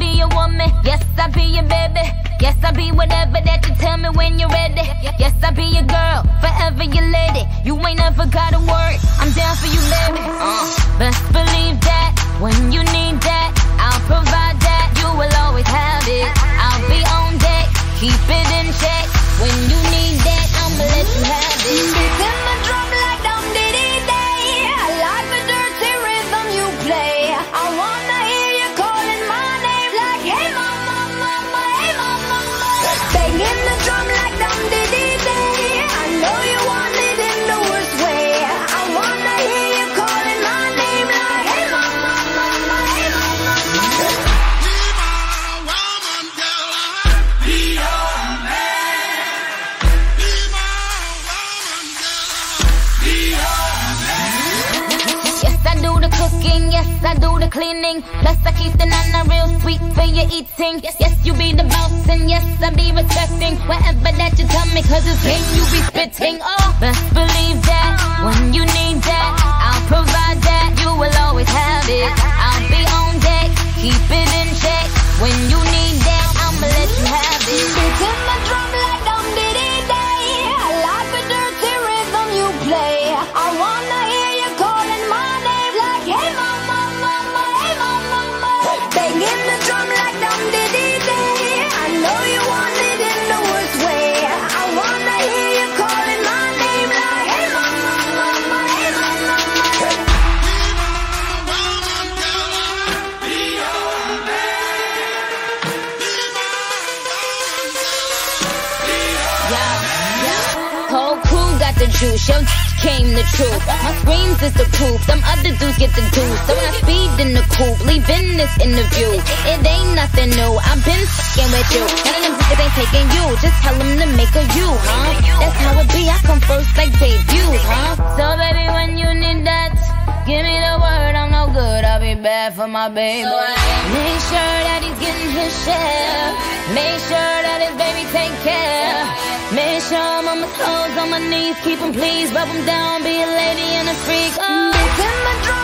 Yes, I'll be your baby. Yes, I'll be whatever that you tell me when you're ready. Yes, I'll be your girl, forever your lady. You ain't never gotta worry. I'm down for you, baby. Uh, best believe that when you need that, I'll provide that. You will always have it. I'll be on deck, keep it in check. When you need that, I'ma let you have it. Beats in my drum the cooking. Yes, I do the cleaning. Plus, I keep the nana real sweet for your eating. Yes, you be the boss, and yes, I be respecting whatever that you tell me. Cause it's game you be spitting. Oh, best juice, your came the truth. My screams is the proof, them other dudes get the deuce. So when I speed in the coupe, leaving this interview, it ain't nothing new. I've been fucking with you. None of them niggas ain't taking you, just tell them to make a you, huh? That's how it be, I come first like debuts, huh? So baby, when you need that, give me the word, I'm no good, I'll be bad for my baby. Make sure that he's getting his share. Make sure that his baby take care. Make sure I'm on my toes, on my knees, keep him please, rub him down, be a lady and a freak. Oh.